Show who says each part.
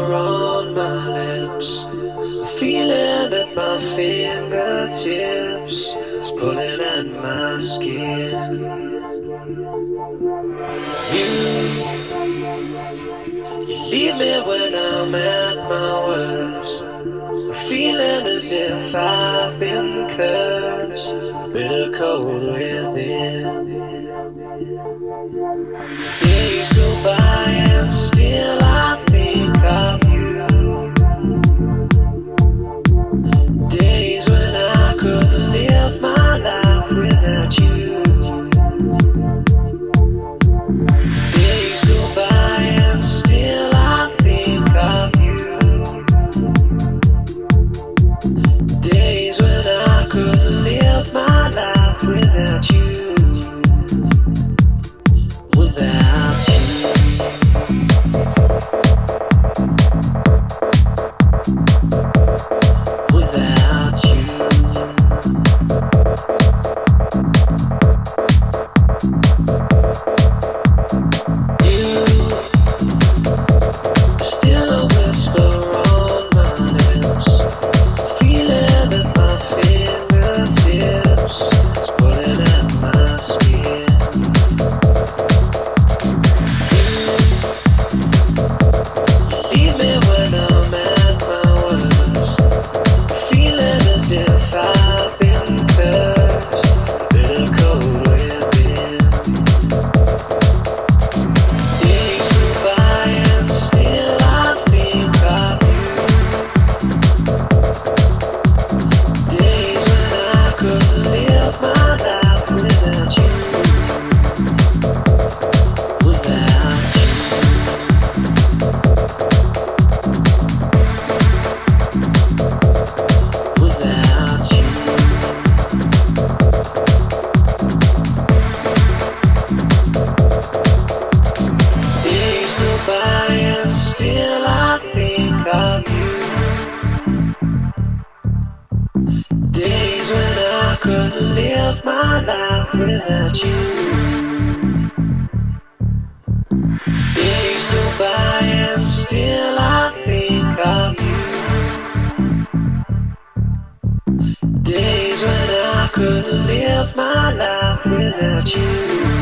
Speaker 1: are on my lips. A feeling at my fingertips is pulling at my skin. You, you leave me when I'm at my worst. A feeling as if I've been cursed, bitter cold within. Days go by and still I think of you. Days when I couldn't live my life without you.